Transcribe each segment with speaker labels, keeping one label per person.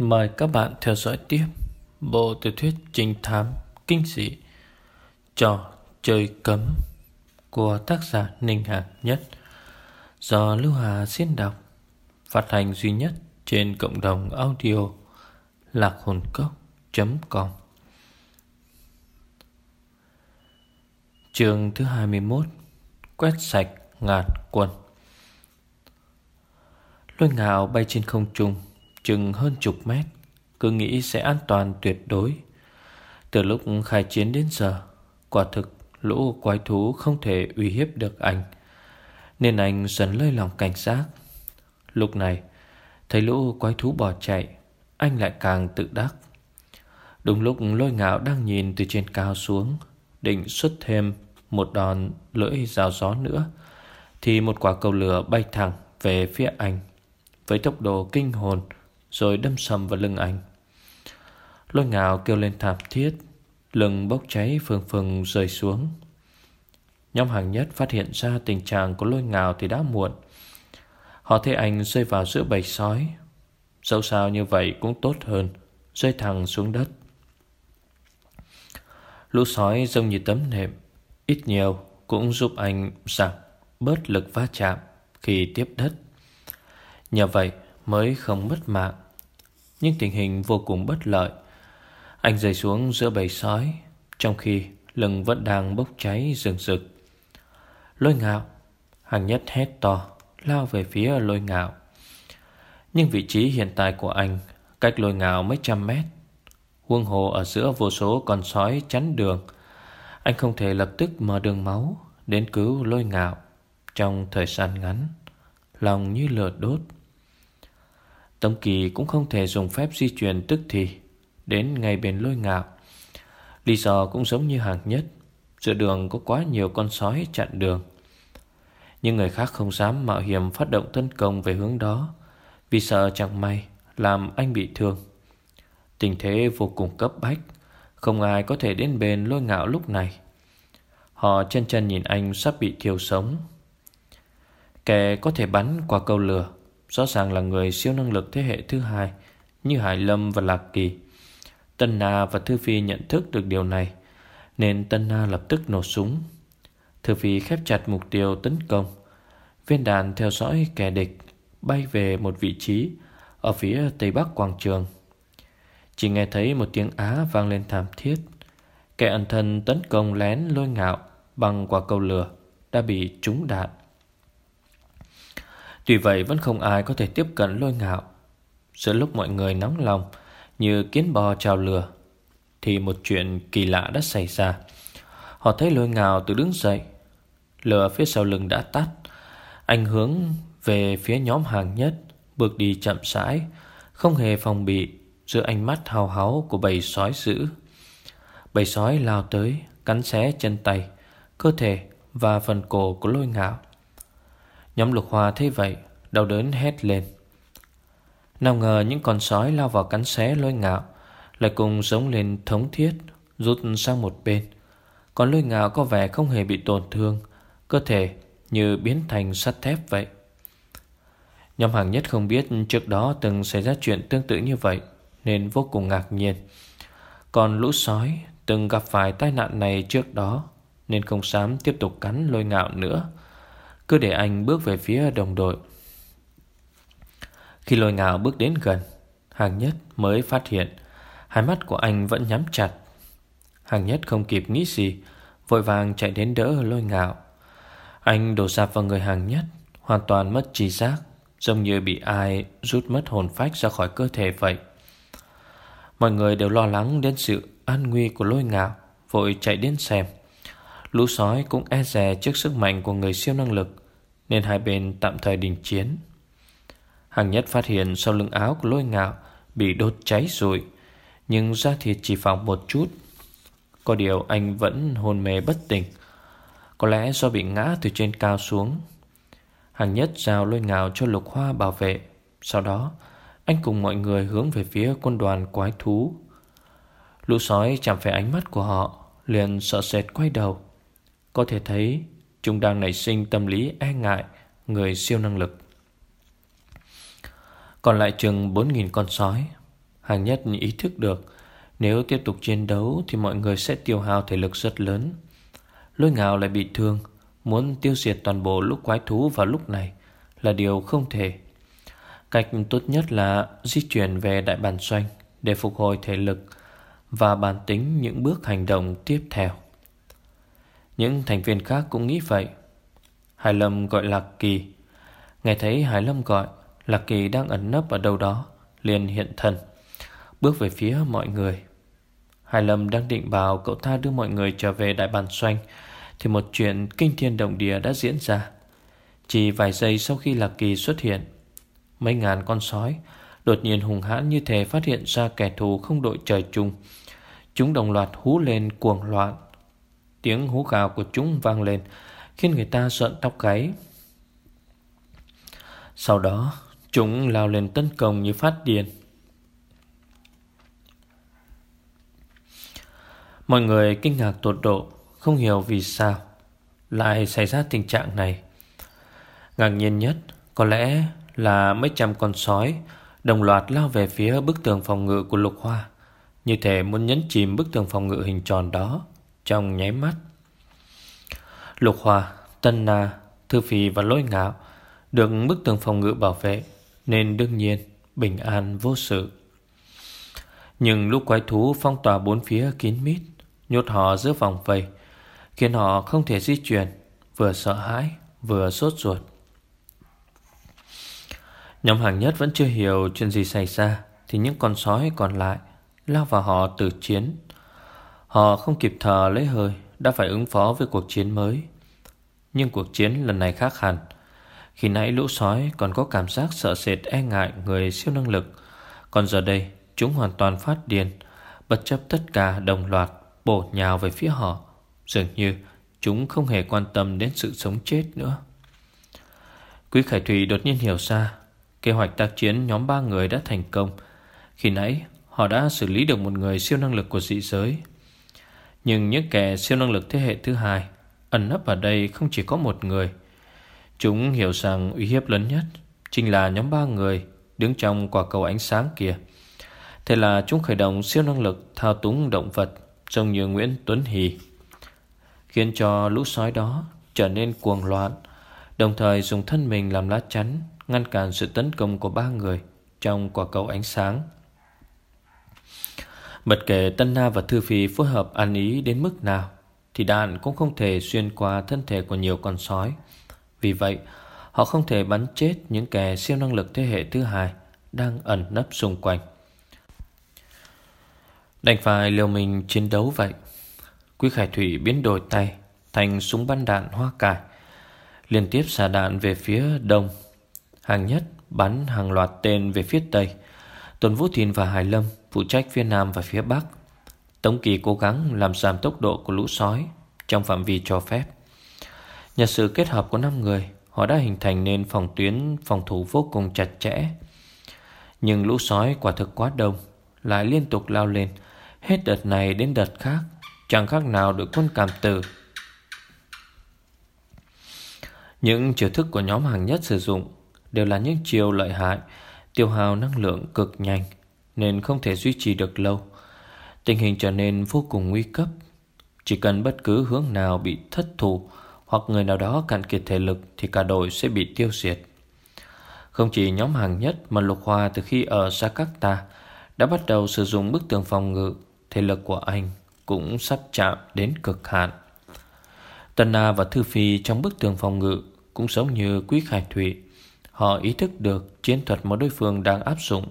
Speaker 1: Mời các bạn theo dõi tiếp bộ tiểu thuyết trinh thám kinh dị Trò chơi cấm của tác giả Ninh Hạc Nhất. Do Lưu Hà diễn đọc, phát hành duy nhất trên cộng đồng audio lạc hồn cốc.com Chương thứ 21 Quét sạch ngàn quân Lôi ngạo bay trên không trung Chừng hơn chục mét, Cứ nghĩ sẽ an toàn tuyệt đối. Từ lúc khai chiến đến giờ, Quả thực lũ quái thú không thể uy hiếp được anh, Nên anh dần lơi lòng cảnh giác. Lúc này, Thấy lũ quái thú bỏ chạy, Anh lại càng tự đắc. Đúng lúc lôi ngạo đang nhìn từ trên cao xuống, Định xuất thêm một đòn lưỡi rào gió nữa, Thì một quả cầu lửa bay thẳng về phía anh. Với tốc độ kinh hồn rồi đâm sầm vào lưng anh. Lôi ngạo kêu lên thảm thiết, Lưng bốc cháy phừng phừng rơi xuống. Nhóm hàng nhất phát hiện ra tình trạng của lôi ngạo thì đã muộn. Họ thấy anh rơi vào giữa bầy sói. Dẫu sao như vậy cũng tốt hơn, Rơi thẳng xuống đất. Lũ sói giống như tấm nệm, Ít nhiều cũng giúp anh giảm bớt lực va chạm khi tiếp đất. Nhờ vậy mới không mất mạng. Nhưng tình hình vô cùng bất lợi. Anh rơi xuống giữa bầy sói, trong khi lưng vẫn đang bốc cháy rừng rực. Lôi ngạo, hàng nhất hét to, lao về phía lôi ngạo. Nhưng vị trí hiện tại của anh cách lôi ngạo mấy trăm mét. Huông hồ ở giữa vô số con sói chắn đường, anh không thể lập tức mở đường máu Đến cứu lôi ngạo Trong thời gian ngắn Lòng như lửa đốt Tống Kỳ cũng không thể dùng phép di chuyển tức thì Đến ngay bên lôi ngạo. Lý do cũng giống như hàng nhất, Giữa đường có quá nhiều con sói chặn đường. Nhưng người khác không dám mạo hiểm phát động tấn công về hướng đó, Vì sợ chẳng may Làm anh bị thương. Tình thế vô cùng cấp bách, không ai có thể đến bên lôi ngạo lúc này. Họ chân chân nhìn anh sắp bị thiêu sống. Kẻ có thể bắn qua câu lửa Rõ ràng là người siêu năng lực thế hệ thứ hai, Như Hải Lâm và Lạc Kỳ. Tân Na và Thư Phi nhận thức được điều này, Nên Tân Na lập tức nổ súng. Thư Phi khép chặt mục tiêu tấn công. Viên đạn theo dõi kẻ địch Bay về một vị trí Ở phía tây bắc quảng trường. Chỉ nghe thấy một tiếng á vang lên thảm thiết. Kẻ ẩn thân tấn công lén lôi ngạo Bằng quả cầu lửa Đã bị trúng đạn. Tuy vậy vẫn không ai có thể tiếp cận lôi ngạo Giữa lúc mọi người nóng lòng Như kiến bò trào lừa, Thì một chuyện kỳ lạ đã xảy ra Họ thấy lôi ngạo từ đứng dậy Lửa phía sau lưng đã tắt Anh hướng về phía nhóm hàng nhất Bước đi chậm rãi Không hề phòng bị giữa ánh mắt hào háo của bầy sói dữ. Bầy sói lao tới, cắn xé chân tay, cơ thể và phần cổ của lôi ngạo. Nhóm lục hoa thấy vậy, đau đớn hét lên. Nào ngờ những con sói lao vào cắn xé lôi ngạo, lại cùng giống lên thống thiết, rút sang một bên. Còn lôi ngạo có vẻ không hề bị tổn thương, cơ thể như biến thành sắt thép vậy. Nhóm hàng nhất không biết trước đó từng xảy ra chuyện tương tự như vậy nên vô cùng ngạc nhiên. Còn lũ sói từng gặp phải tai nạn này trước đó nên không dám tiếp tục cắn lôi ngạo nữa. Cứ để anh bước về phía đồng đội. Khi lôi ngạo bước đến gần, hàng nhất mới phát hiện hai mắt của anh vẫn nhắm chặt. Hàng nhất không kịp nghĩ gì, vội vàng chạy đến đỡ lôi ngạo. Anh đổ sạp vào người hàng nhất, hoàn toàn mất trí giác, giống như bị ai rút mất hồn phách ra khỏi cơ thể vậy. Mọi người đều lo lắng đến sự an nguy của lôi ngạo Vội chạy đến xem Lũ sói cũng e rè trước sức mạnh của người siêu năng lực nên hai bên tạm thời đình chiến. Hàng nhất phát hiện sau lưng áo của lôi ngạo Bị đốt cháy rồi Nhưng da thịt chỉ phòng một chút. Có điều anh vẫn hôn mê bất tỉnh. Có lẽ do bị ngã từ trên cao xuống. Hàng nhất giao lôi ngạo cho lục hoa bảo vệ. Sau đó, anh cùng mọi người hướng về phía quân đoàn quái thú. Lũ sói chạm phải ánh mắt của họ, Liền sợ sệt quay đầu. Có thể thấy Chúng đang nảy sinh tâm lý e ngại Người siêu năng lực. Còn lại chừng 4.000 con sói, Hàng nhất ý thức được Nếu tiếp tục chiến đấu Thì mọi người sẽ tiêu hao thể lực rất lớn. Lôi ngạo lại bị thương, Muốn tiêu diệt toàn bộ lúc quái thú vào lúc này Là điều không thể. Cách tốt nhất là di chuyển về đại bản doanh Để phục hồi thể lực Và bản tính những bước hành động tiếp theo. Những thành viên khác cũng nghĩ vậy. Hải Lâm gọi Lạc Kỳ. Nghe thấy Hải Lâm gọi, Lạc Kỳ đang ẩn nấp ở đâu đó, liền hiện thân. Bước về phía mọi người. Hải Lâm đang định bảo cậu ta đưa mọi người trở về đại bản xoanh, Thì một chuyện kinh thiên động địa đã diễn ra. Chỉ vài giây sau khi Lạc Kỳ xuất hiện, Mấy ngàn con sói Đột nhiên hùng hãn như thể phát hiện ra kẻ thù không đội trời chung. Chúng đồng loạt hú lên cuồng loạn. Tiếng hú gào của chúng vang lên, Khiến người ta sợn tóc gáy. Sau đó, Chúng lao lên tấn công như phát điên. Mọi người kinh ngạc tột độ, Không hiểu vì sao Lại xảy ra tình trạng này. Ngạc nhiên nhất Có lẽ là mấy trăm con sói Đồng loạt lao về phía bức tường phòng ngự của lục hoa, Như thể muốn nhấn chìm bức tường phòng ngự hình tròn đó. Trong nháy mắt. Lục hòa Tân Na, Thư Phi và Lôi Ngạo Được bức tường phòng ngự bảo vệ Nên đương nhiên bình an vô sự. Nhưng lúc quái thú phong tỏa bốn phía kín mít Nhốt họ giữa vòng vây Khiến họ không thể di chuyển Vừa sợ hãi vừa sốt ruột. Nhóm hàng nhất vẫn chưa hiểu chuyện gì xảy ra Thì những con sói còn lại Lao vào họ tử chiến. Họ không kịp thở lấy hơi, Đã phải ứng phó với cuộc chiến mới. Nhưng cuộc chiến lần này khác hẳn. Khi nãy lũ sói còn có cảm giác sợ sệt e ngại người siêu năng lực, Còn giờ đây chúng hoàn toàn phát điên, Bất chấp tất cả đồng loạt bổ nhào về phía họ. Dường như chúng không hề quan tâm đến sự sống chết nữa. Quý Khải Thủy đột nhiên hiểu ra, Kế hoạch tác chiến nhóm ba người đã thành công. Khi nãy, họ đã xử lý được một người siêu năng lực của dị giới. Nhưng những kẻ siêu năng lực thế hệ thứ hai Ẩn nấp ở đây không chỉ có một người Chúng hiểu rằng uy hiếp lớn nhất Chính là nhóm ba người Đứng trong quả cầu ánh sáng kia Thế là chúng khởi động siêu năng lực Thao túng động vật Trông như Nguyễn Tuấn Hì, Khiến cho lũ sói đó trở nên cuồng loạn, Đồng thời dùng thân mình làm lá chắn ngăn cản sự tấn công của ba người trong quả cầu ánh sáng. Bất kể Tân Na và Thư Phi phối hợp ăn ý đến mức nào, thì đạn cũng không thể xuyên qua thân thể của nhiều con sói. Vì vậy, họ không thể bắn chết những kẻ siêu năng lực thế hệ thứ hai đang ẩn nấp xung quanh. Đành phải liều mình chiến đấu vậy. Quý Khải Thủy biến đổi tay thành súng bắn đạn hoa cải, liên tiếp xả đạn về phía đông Hàng nhất bắn hàng loạt tên về phía tây Tuần Vũ Thìn và Hải Lâm Phụ trách phía nam và phía bắc. Tống Kỳ cố gắng làm giảm tốc độ của lũ sói Trong phạm vi cho phép. Nhờ sự kết hợp của 5 người Họ đã hình thành nên phòng tuyến phòng thủ vô cùng chặt chẽ. Nhưng lũ sói quả thực quá đông Lại liên tục lao lên. Hết đợt này đến đợt khác Chẳng khác nào đội quân cảm tử. Những chiêu thức của nhóm hàng nhất sử dụng đều là những chiều lợi hại, tiêu hao năng lượng cực nhanh nên không thể duy trì được lâu. Tình hình trở nên vô cùng nguy cấp. Chỉ cần bất cứ hướng nào bị thất thủ hoặc người nào đó cạn kiệt thể lực thì cả đội sẽ bị tiêu diệt. Không chỉ nhóm hàng nhất mà Lục Hoa từ khi ở Jakarta đã bắt đầu sử dụng bức tường phòng ngự, thể lực của anh cũng sắp chạm đến cực hạn. Tân Na và Thư Phi trong bức tường phòng ngự cũng giống như Quý Khải Thụy Họ ý thức được chiến thuật mà đối phương đang áp dụng.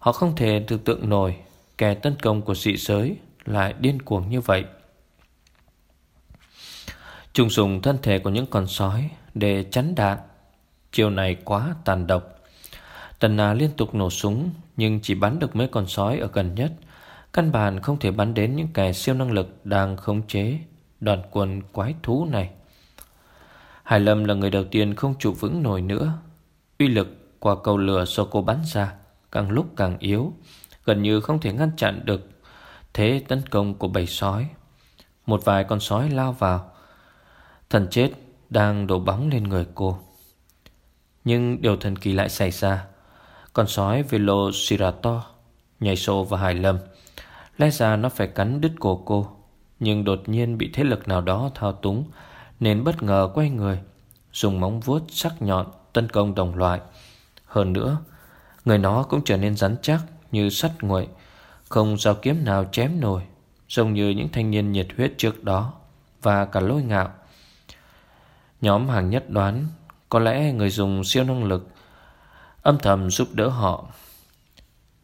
Speaker 1: Họ không thể tưởng tượng nổi kẻ tấn công của dị giới lại điên cuồng như vậy. Chúng dùng thân thể của những con sói để chắn đạn. Chiều này quá tàn độc. Tần Na liên tục nổ súng, nhưng chỉ bắn được mấy con sói ở gần nhất. Căn bản không thể bắn đến những kẻ siêu năng lực đang khống chế đoàn quân quái thú này. Hải Lâm là người đầu tiên không trụ vững nổi nữa Uy lực qua cầu lửa do cô bắn ra Càng lúc càng yếu, Gần như không thể ngăn chặn được Thế tấn công của bầy sói. Một vài con sói lao vào, Thần chết đang đổ bóng lên người cô. Nhưng điều thần kỳ lại xảy ra, Con sói Velociraptor Nhảy sổ vào Hải Lâm. Lẽ ra nó phải cắn đứt cổ cô, Nhưng đột nhiên bị thế lực nào đó thao túng, Nên bất ngờ quay người, Dùng móng vuốt sắc nhọn Tấn công đồng loại. Hơn nữa Người nó cũng trở nên rắn chắc Như sắt nguội, Không dao kiếm nào chém nổi, Giống như những thanh niên nhiệt huyết trước đó Và cả lôi ngạo. Nhóm hàng nhất đoán, Có lẽ người dùng siêu năng lực, Âm thầm giúp đỡ họ.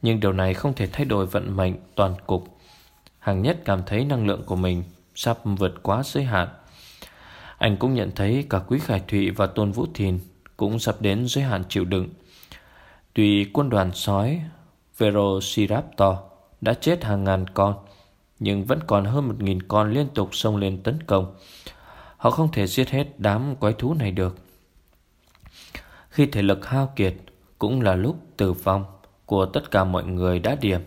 Speaker 1: Nhưng điều này không thể thay đổi vận mệnh toàn cục. Hàng nhất cảm thấy năng lượng của mình Sắp vượt quá giới hạn. Anh cũng nhận thấy cả Quý Khải Thụy và Tôn Vũ Thìn Cũng sắp đến giới hạn chịu đựng. Tuy quân đoàn sói Velociraptor đã chết hàng ngàn con, Nhưng vẫn còn hơn một nghìn con liên tục xông lên tấn công. Họ không thể giết hết đám quái thú này được. Khi thể lực hao kiệt Cũng là lúc tử vong Của tất cả mọi người đã điểm,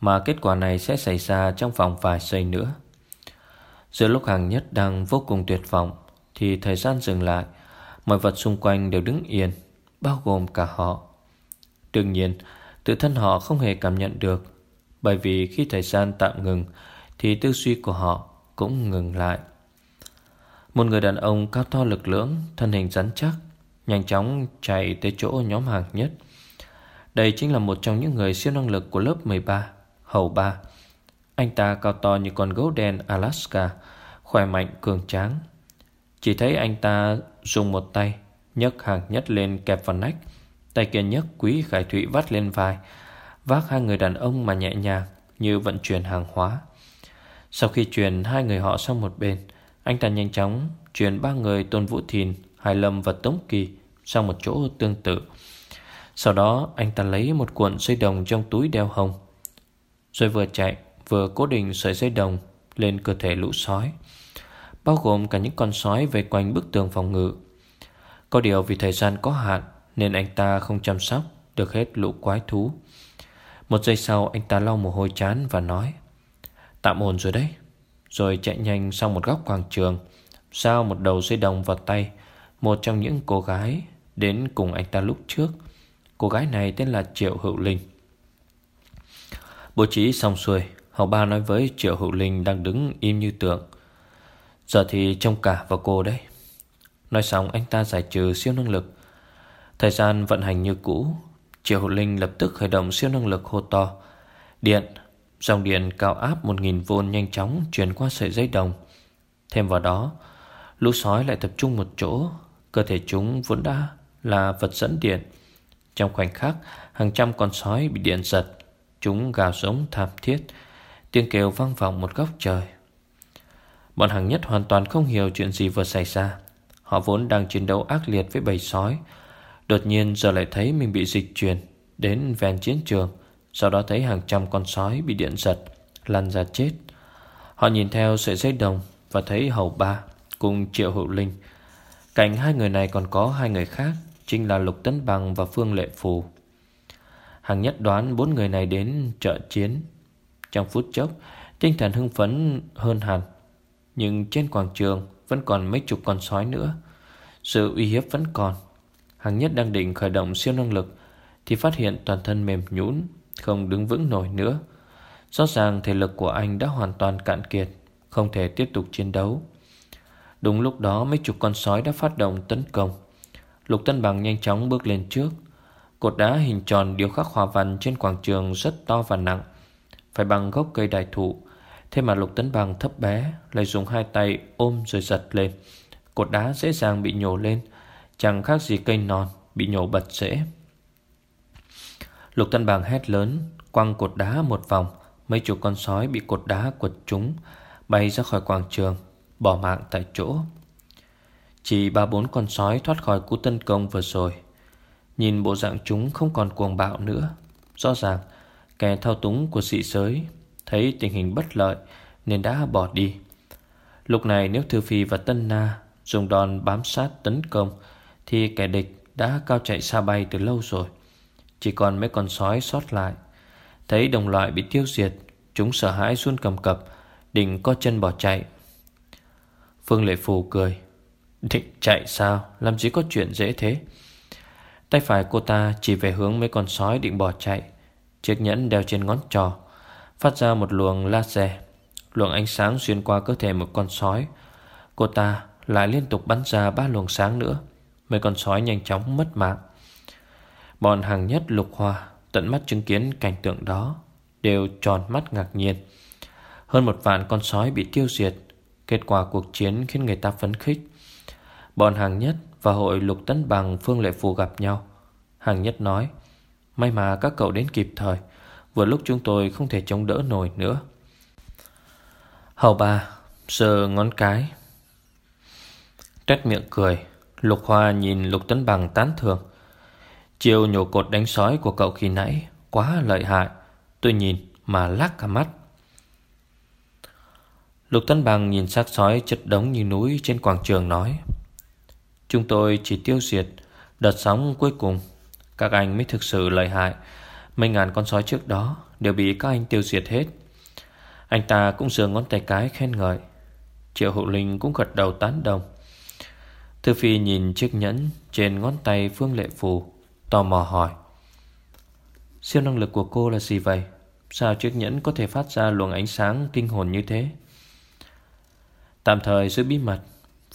Speaker 1: Mà kết quả này sẽ xảy ra trong vòng vài giây nữa. Giữa lúc hàng nhất đang vô cùng tuyệt vọng, Thì thời gian dừng lại. Mọi vật xung quanh đều đứng yên, Bao gồm cả họ. Đương nhiên, Tự thân họ không hề cảm nhận được, Bởi vì khi thời gian tạm ngừng, Thì tư duy của họ cũng ngừng lại. Một người đàn ông cao to lực lưỡng, Thân hình rắn chắc, Nhanh chóng chạy tới chỗ nhóm hàng nhất. Đây chính là một trong những người siêu năng lực của lớp 13 Hầu ba. Anh ta cao to như con gấu đen Alaska, Khỏe mạnh, cường tráng. Chỉ thấy anh ta dùng một tay nhấc hàng nhất lên kẹp vào nách Tay kia nhấc quý khải thụy vắt lên vai Vác hai người đàn ông mà nhẹ nhàng Như vận chuyển hàng hóa Sau khi truyền hai người họ sang một bên anh ta nhanh chóng chuyển ba người Tôn Vũ Thìn, Hải Lâm và Tống Kỳ sang một chỗ tương tự. Sau đó anh ta lấy một cuộn dây đồng trong túi đeo hồng. Rồi vừa chạy vừa cố định sợi dây đồng lên cơ thể lũ sói. Bao gồm cả những con sói về quanh bức tường phòng ngự. Có điều vì thời gian có hạn nên anh ta không chăm sóc được hết lũ quái thú. Một giây sau, anh ta lau mồ hôi chán và nói, Tạm ổn rồi đấy. Rồi chạy nhanh sang một góc quảng trường, giao một đầu dây đồng vào tay Một trong những cô gái Đến cùng anh ta lúc trước. Cô gái này tên là Triệu Hữu Linh. Bố trí xong xuôi Hậu ba nói với Triệu Hữu Linh Đang đứng im như tượng. Giờ thì trông cả vào cô đấy. Nói xong, anh ta giải trừ siêu năng lực Thời gian vận hành như cũ, Triệu Linh lập tức khởi động siêu năng lực hô to. Điện, Dòng điện cao áp 1.000V nhanh chóng chuyển qua sợi dây đồng. Thêm vào đó, Lũ sói lại tập trung một chỗ. Cơ thể chúng vốn đã là vật dẫn điện. Trong khoảnh khắc, Hàng trăm con sói bị điện giật. Chúng gào giống thảm thiết. Tiếng kêu vang vọng một góc trời. Bọn hàng nhất hoàn toàn không hiểu chuyện gì vừa xảy ra. Họ vốn đang chiến đấu ác liệt với bầy sói. Đột nhiên giờ lại thấy mình bị dịch chuyển Đến ven chiến trường, sau đó thấy hàng trăm con sói bị điện giật, Lăn ra chết. Họ nhìn theo sợi dây đồng Và thấy hầu ba cùng triệu hữu linh. Cạnh hai người này còn có hai người khác, Chính là Lục Tấn Bằng và Phương Lệ Phù. Hàng nhất đoán bốn người này đến trợ chiến. Trong phút chốc, Tinh thần hưng phấn hơn hẳn, Nhưng trên quảng trường Vẫn còn mấy chục con sói nữa. Sự uy hiếp vẫn còn. Hàng nhất đang định khởi động siêu năng lực Thì phát hiện toàn thân mềm nhũn, không đứng vững nổi nữa. Rõ ràng thể lực của anh đã hoàn toàn cạn kiệt, Không thể tiếp tục chiến đấu. Đúng lúc đó mấy chục con sói đã phát động tấn công. Lục Tân Bằng nhanh chóng bước lên trước. Cột đá hình tròn điêu khắc hòa văn trên quảng trường rất to và nặng, Phải bằng gốc cây đại thụ. Thế mà Lục Tấn Bằng thấp bé, Lại dùng hai tay ôm rồi giật lên. Cột đá dễ dàng bị nhổ lên Chẳng khác gì cây non Bị nhổ bật rễ. Lục Tân Bàng hét lớn, Quăng cột đá một vòng, Mấy chục con sói bị cột đá quật trúng Bay ra khỏi quảng trường, Bỏ mạng tại chỗ. Chỉ ba bốn con sói thoát khỏi cú tấn công vừa rồi. Nhìn bộ dạng chúng không còn cuồng bạo nữa. Rõ ràng, Kẻ thao túng của sĩ giới Thấy tình hình bất lợi Nên đã bỏ đi. Lúc này nếu Thư Phi và Tân Na Dùng đòn bám sát tấn công thì kẻ địch đã cao chạy xa bay từ lâu rồi. Chỉ còn mấy con sói sót lại. Thấy đồng loại bị tiêu diệt, Chúng sợ hãi run cầm cập, Định co chân bỏ chạy. Phương Lệ Phù cười. Định chạy sao? Làm gì có chuyện dễ thế? Tay phải cô ta chỉ về hướng mấy con sói định bỏ chạy. Chiếc nhẫn đeo trên ngón trò, Phát ra một luồng laser. Luồng ánh sáng xuyên qua cơ thể một con sói. Cô ta lại liên tục bắn ra ba luồng sáng nữa. Mấy con sói nhanh chóng mất mạng. Bọn hàng nhất lục hoa Tận mắt chứng kiến cảnh tượng đó, Đều tròn mắt ngạc nhiên. Hơn một vạn con sói bị tiêu diệt, Kết quả cuộc chiến khiến người ta phấn khích. Bọn hàng nhất và hội lục tấn bằng Phương Lệ Phù gặp nhau. Hàng nhất nói, May mà các cậu đến kịp thời, Vừa lúc chúng tôi không thể chống đỡ nổi nữa. Hầu ba, Sờ ngón cái Trách miệng cười. Lục Hoa nhìn Lục Tấn Bằng tán thường Chiêu nhổ cột đánh sói của cậu khi nãy Quá lợi hại. Tôi nhìn mà lắc cả mắt. Lục Tấn Bằng nhìn xác sói chất đống như núi trên quảng trường nói, Chúng tôi chỉ tiêu diệt, đợt sóng cuối cùng. Các anh mới thực sự lợi hại. Mấy ngàn con sói trước đó Đều bị các anh tiêu diệt hết. Anh ta cũng giơ ngón tay cái khen ngợi. Triệu hữu linh cũng gật đầu tán đồng. Thư Phi nhìn chiếc nhẫn Trên ngón tay Phương Lệ Phù, Tò mò hỏi. Siêu năng lực của cô là gì vậy? Sao chiếc nhẫn có thể phát ra luồng ánh sáng kinh hồn như thế? Tạm thời giữ bí mật,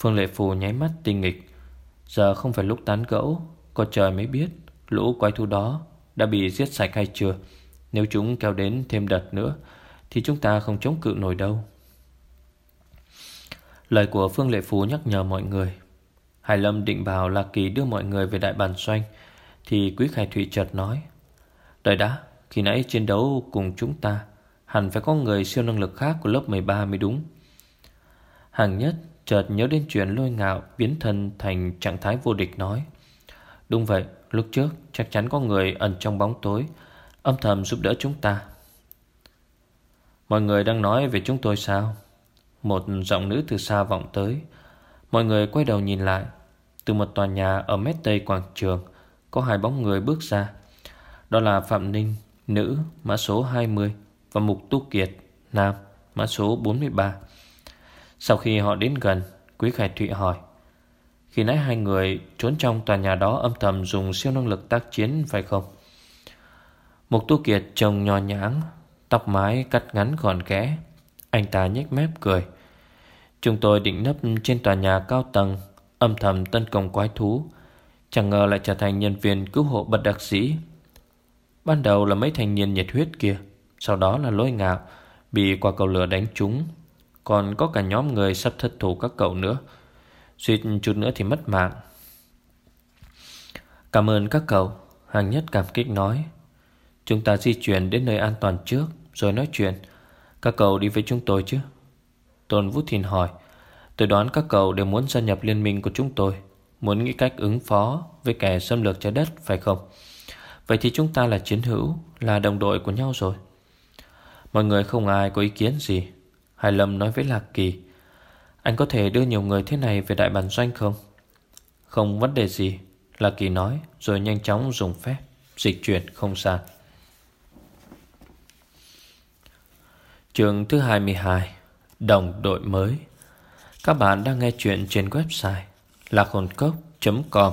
Speaker 1: Phương Lệ Phù nháy mắt tinh nghịch. Giờ không phải lúc tán gẫu, Có trời mới biết Lũ quái thú đó đã bị giết sạch hay chưa. Nếu chúng kéo đến thêm đợt nữa, Thì chúng ta không chống cự nổi đâu. Lời của Phương Lệ Phú nhắc nhở mọi người. Hải Lâm định bảo Lạc Kỳ đưa mọi người về đại bản doanh, Thì Quý Khải Thụy chợt nói, Đợi đã, Khi nãy chiến đấu cùng chúng ta, Hẳn phải có người siêu năng lực khác của lớp 13 mới đúng. Hàng nhất chợt nhớ đến chuyện lôi ngạo biến thân thành trạng thái vô địch nói, Đúng vậy, Lúc trước chắc chắn có người ẩn trong bóng tối, Âm thầm giúp đỡ chúng ta. Mọi người đang nói về chúng tôi sao? Một giọng nữ từ xa vọng tới. Mọi người quay đầu nhìn lại từ một tòa nhà ở mét tây quảng trường Có hai bóng người bước ra Đó là Phạm Ninh Nữ mã số 20 Và Mục Tu Kiệt Nam mã số 43 Sau khi họ đến gần Quý Khải Thụy hỏi khi nãy hai người trốn trong tòa nhà đó âm thầm dùng siêu năng lực tác chiến phải không? Mục Tu Kiệt trông nho nhãng, tóc mái cắt ngắn gọn kẽ Anh ta nhếch mép cười. Chúng tôi định nấp trên tòa nhà cao tầng, âm thầm tấn công quái thú. Chẳng ngờ lại trở thành nhân viên cứu hộ bất đặc sĩ. Ban đầu là mấy thanh niên nhiệt huyết kia, sau đó là lôi ngạo, bị quả cầu lửa đánh trúng. Còn có cả nhóm người sắp thất thủ các cậu nữa. Suýt chút nữa thì mất mạng Cảm ơn các cậu Hàng nhất cảm kích nói Chúng ta di chuyển đến nơi an toàn trước Rồi nói chuyện Các cậu đi với chúng tôi chứ Tôn Vũ Thìn hỏi Tôi đoán các cậu đều muốn gia nhập liên minh của chúng tôi, Muốn nghĩ cách ứng phó Với kẻ xâm lược trái đất, phải không? Vậy thì chúng ta là chiến hữu, Là đồng đội của nhau rồi. Mọi người không ai có ý kiến gì. Hải Lâm nói với Lạc Kỳ, anh có thể đưa nhiều người thế này về đại bản doanh không? Không vấn đề gì, lạc Kỳ nói, Rồi nhanh chóng dùng phép, Dịch chuyển không xa. Trường thứ 22 Đồng đội mới. Các bạn đang nghe chuyện trên website lạc hồn cốc.com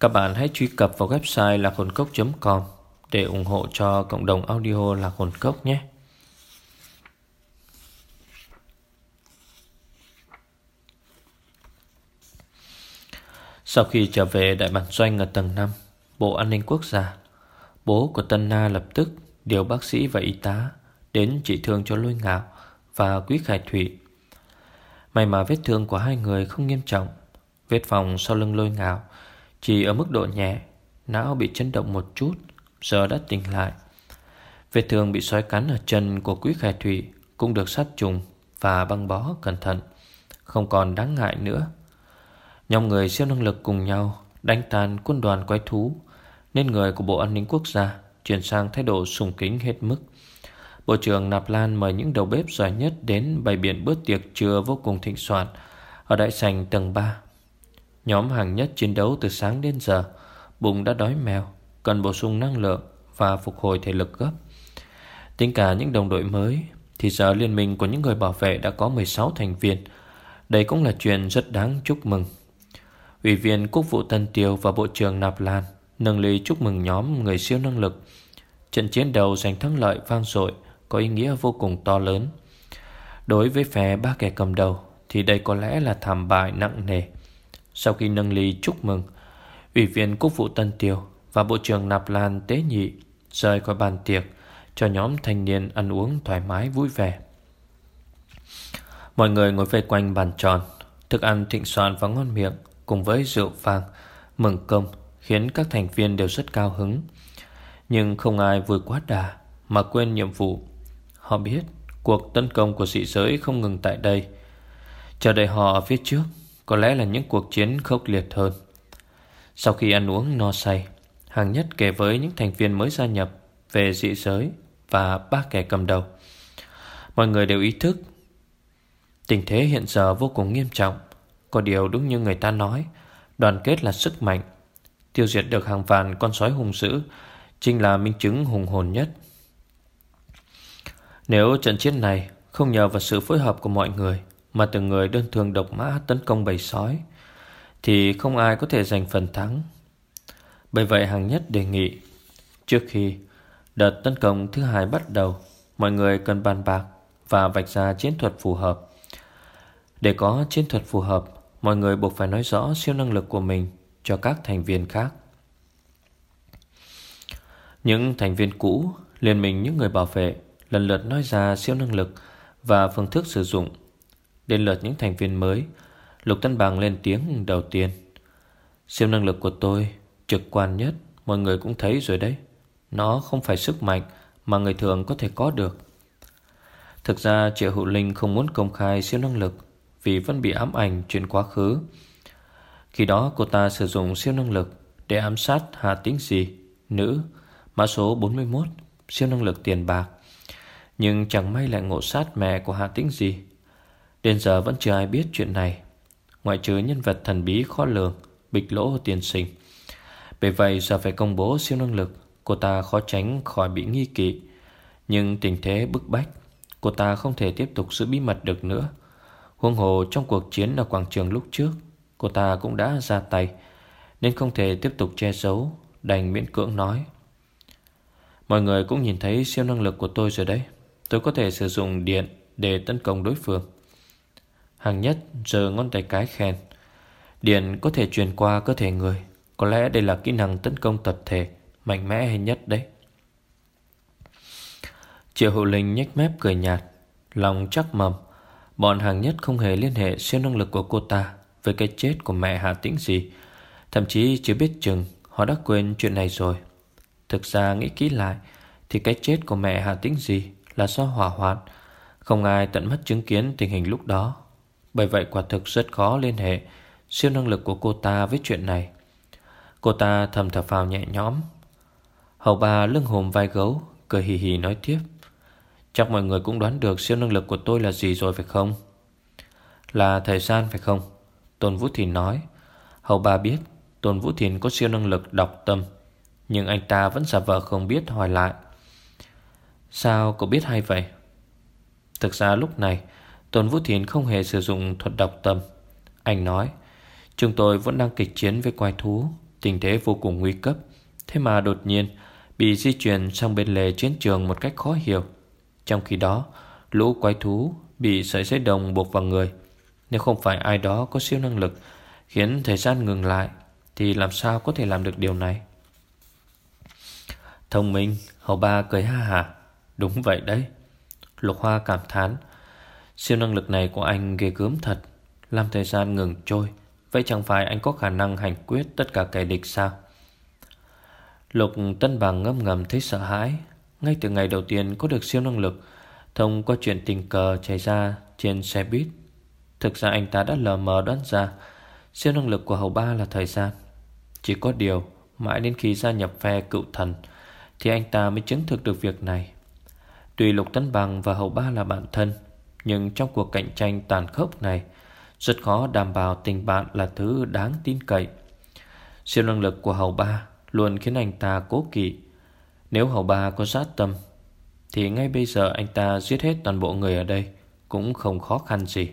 Speaker 1: Các bạn hãy truy cập vào website lạc hồn cốc.com Để ủng hộ cho cộng đồng audio Lạc Hồn Cốc nhé. Sau khi trở về đại bản doanh ở tầng 5 Bộ An ninh Quốc gia, Bố của Tân Na lập tức điều bác sĩ và y tá Đến trị thương cho lôi ngạo Và quý khải thủy May mà vết thương của hai người không nghiêm trọng. Vết phòng sau lưng lôi ngạo, Chỉ ở mức độ nhẹ, Não bị chấn động một chút, Giờ đã tỉnh lại. Vết thương bị sói cắn ở chân của quý khải thủy Cũng được sát trùng Và băng bó cẩn thận, Không còn đáng ngại nữa. Nhóm người siêu năng lực cùng nhau đánh tan quân đoàn quái thú, nên người của Bộ An ninh Quốc gia chuyển sang thái độ sùng kính hết mức. Bộ trưởng Nạp Lan mời những đầu bếp giỏi nhất đến bày biện bữa tiệc trưa vô cùng thịnh soạn ở đại sành tầng 3. Nhóm hàng nhất chiến đấu từ sáng đến giờ, bụng đã đói mèo, cần bổ sung năng lượng và phục hồi thể lực gấp. Tính cả những đồng đội mới, thì giờ liên minh của những người bảo vệ đã có 16 thành viên. Đây cũng là chuyện rất đáng chúc mừng. Ủy viên Quốc vụ Tân Tiêu và Bộ trưởng Nạp Lan nâng ly chúc mừng nhóm người siêu năng lực. Trận chiến đầu giành thắng lợi vang dội có ý nghĩa vô cùng to lớn. Đối với phe ba kẻ cầm đầu, Thì đây có lẽ là thảm bại nặng nề. Sau khi nâng ly chúc mừng, Ủy viên Quốc vụ Tân Tiêu Và Bộ trưởng Nạp Lan Tế Nhị Rời khỏi bàn tiệc Cho nhóm thanh niên ăn uống thoải mái vui vẻ. Mọi người ngồi vây quanh bàn tròn, Thức ăn thịnh soạn và ngon miệng Cùng với rượu vàng, Mừng công Khiến các thành viên đều rất cao hứng. Nhưng không ai vui quá đà Mà quên nhiệm vụ Họ biết cuộc tấn công của dị giới không ngừng tại đây. Chờ đợi họ ở phía trước, Có lẽ là những cuộc chiến khốc liệt hơn. Sau khi ăn uống no say, Hàng nhất kể với những thành viên mới gia nhập Về dị giới Và ba kẻ cầm đầu. Mọi người đều ý thức Tình thế hiện giờ vô cùng nghiêm trọng. Có điều đúng như người ta nói, Đoàn kết là sức mạnh. Tiêu diệt được hàng vạn con sói hung dữ Chính là minh chứng hùng hồn nhất. Nếu trận chiến này Không nhờ vào sự phối hợp của mọi người Mà từng người đơn thường độc mã tấn công bầy sói Thì không ai có thể giành phần thắng Bởi vậy hàng nhất đề nghị Trước khi đợt tấn công thứ hai bắt đầu Mọi người cần bàn bạc Và vạch ra chiến thuật phù hợp Để có chiến thuật phù hợp Mọi người buộc phải nói rõ siêu năng lực của mình cho các thành viên khác. Những thành viên cũ, liên minh những người bảo vệ lần lượt nói ra siêu năng lực và phương thức sử dụng. Đến lượt những thành viên mới, Lục Tân Bằng lên tiếng đầu tiên. Siêu năng lực của tôi trực quan nhất, mọi người cũng thấy rồi đấy. Nó không phải sức mạnh mà người thường có thể có được. Thực ra Triệu Hữu Linh không muốn công khai siêu năng lực vì vẫn bị ám ảnh chuyện quá khứ. Khi đó cô ta sử dụng siêu năng lực để ám sát Hà Tĩnh Gì, nữ, mã số 41, siêu năng lực tiền bạc. Nhưng chẳng may lại ngộ sát mẹ của Hà Tĩnh Gì. Đến giờ vẫn chưa ai biết chuyện này, ngoại trừ nhân vật thần bí khó lường, bịch lỗ tiền sinh. Bởi vậy giờ phải công bố siêu năng lực, cô ta khó tránh khỏi bị nghi kỵ. Nhưng tình thế bức bách, cô ta không thể tiếp tục giữ bí mật được nữa. Huông hồ trong cuộc chiến ở quảng trường lúc trước Cô ta cũng đã ra tay Nên không thể tiếp tục che giấu Đành miễn cưỡng nói Mọi người cũng nhìn thấy siêu năng lực của tôi rồi đấy Tôi có thể sử dụng điện Để tấn công đối phương. Hàng nhất giờ ngón tay cái khen. Điện có thể truyền qua cơ thể người. Có lẽ đây là kỹ năng tấn công tập thể Mạnh mẽ hay nhất đấy. Triệu hữu linh nhếch mép cười nhạt. Lòng chắc mầm. Bọn hàng nhất không hề liên hệ siêu năng lực của cô ta Với cái chết của mẹ Hà Tĩnh gì Thậm chí chưa biết chừng Họ đã quên chuyện này rồi. Thực ra nghĩ kỹ lại Thì cái chết của mẹ Hà Tĩnh gì là do hỏa hoạn. Không ai tận mắt chứng kiến tình hình lúc đó. Bởi vậy quả thực rất khó liên hệ Siêu năng lực của cô ta với chuyện này. Cô ta thầm thở phào nhẹ nhõm. Hầu bà lưng hùm vai gấu, Cười hì hì nói tiếp. Chắc mọi người cũng đoán được siêu năng lực của tôi là gì rồi phải không? Là thời gian phải không? Tôn Vũ Thìn nói. Hầu bà biết, Tôn Vũ Thìn có siêu năng lực đọc tâm. Nhưng anh ta vẫn giả vờ không biết hỏi lại. Sao cậu biết hay vậy? Thực ra lúc này, Tôn Vũ Thiến không hề sử dụng thuật đọc tâm. Anh nói, Chúng tôi vẫn đang kịch chiến với quái thú, Tình thế vô cùng nguy cấp. Thế mà đột nhiên, Bị di chuyển sang bên lề chiến trường một cách khó hiểu. Trong khi đó, Lũ quái thú bị sợi dây đồng buộc vào người. Nếu không phải ai đó có siêu năng lực Khiến thời gian ngừng lại, Thì làm sao có thể làm được điều này? Thông minh, Hầu ba cười ha hả. Đúng vậy đấy. Lục Hoa cảm thán, Siêu năng lực này của anh ghê gớm thật. Làm thời gian ngừng trôi, Vậy chẳng phải anh có khả năng hành quyết tất cả kẻ địch sao? Lục Tân Bằng ngâm ngầm thấy sợ hãi. Ngay từ ngày đầu tiên có được siêu năng lực, Thông qua chuyện tình cờ xảy ra trên xe buýt. Thực ra anh ta đã lờ mờ đoán ra, Siêu năng lực của Hầu Ba là thời gian. Chỉ có điều, Mãi đến khi gia nhập phe cựu thần, Thì anh ta mới chứng thực được việc này. Tuy Lục Tấn Bằng và hậu Ba là bạn thân, Nhưng trong cuộc cạnh tranh tàn khốc này, Rất khó đảm bảo tình bạn là thứ đáng tin cậy. Siêu năng lực của hậu Ba Luôn khiến anh ta cố kỵ. Nếu hậu ba có sát tâm, Thì ngay bây giờ anh ta giết hết toàn bộ người ở đây Cũng không khó khăn gì.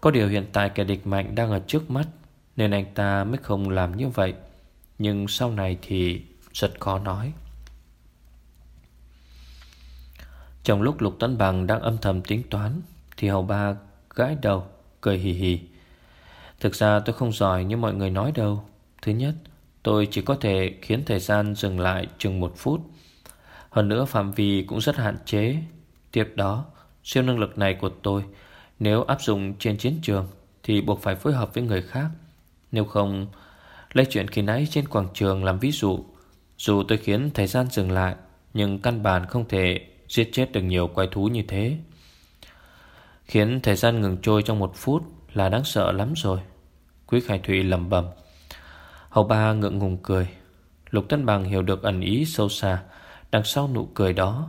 Speaker 1: Có điều hiện tại kẻ địch mạnh đang ở trước mắt, Nên anh ta mới không làm như vậy. Nhưng sau này thì rất khó nói. Trong lúc Lục Tấn Bằng đang âm thầm tính toán, Thì hầu ba gãi đầu, Cười hì hì. Thực ra tôi không giỏi như mọi người nói đâu. Thứ nhất, Tôi chỉ có thể khiến thời gian dừng lại chừng một phút. Hơn nữa phạm vi cũng rất hạn chế. Tiếp đó, Siêu năng lực này của tôi, Nếu áp dụng trên chiến trường, Thì buộc phải phối hợp với người khác. Nếu không, Lấy chuyện khi nãy trên quảng trường làm ví dụ. Dù tôi khiến thời gian dừng lại, Nhưng căn bản không thể Giết chết được nhiều quái thú như thế. Khiến thời gian ngừng trôi trong một phút Là đáng sợ lắm rồi. Quý Khải Thụy lầm bầm Hầu ba ngượng ngùng cười. Lục Tân Bằng hiểu được ẩn ý sâu xa. Đằng sau nụ cười đó,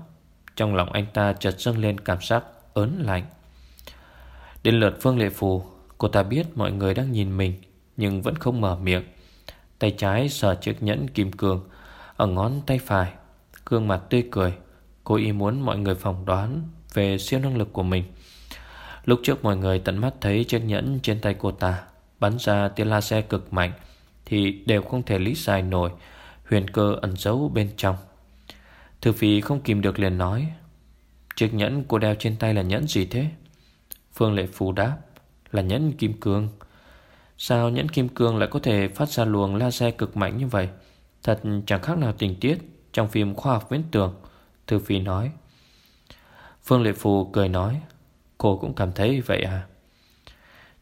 Speaker 1: Trong lòng anh ta chợt dâng lên cảm giác ớn lạnh. Đến lượt Phương Lệ Phù, Cô ta biết mọi người đang nhìn mình, Nhưng vẫn không mở miệng. Tay trái sờ chiếc nhẫn kim cương, Ở ngón tay phải, Gương mặt tươi cười. Cô ý muốn mọi người phỏng đoán Về siêu năng lực của mình. Lúc trước mọi người tận mắt thấy chiếc nhẫn trên tay cô ta, Bắn ra tia laser cực mạnh, Thì đều không thể lý giải nổi Huyền cơ ẩn giấu bên trong. Thư Phi không kìm được liền nói, Chiếc nhẫn cô đeo trên tay là nhẫn gì thế? Phương Lệ Phù đáp, Là nhẫn kim cương. Sao nhẫn kim cương lại có thể phát ra luồng laser cực mạnh như vậy? Thật chẳng khác nào tình tiết Trong phim khoa học viễn tưởng. Thư Phi nói. Phương Lệ Phù cười nói, Cô cũng cảm thấy vậy à?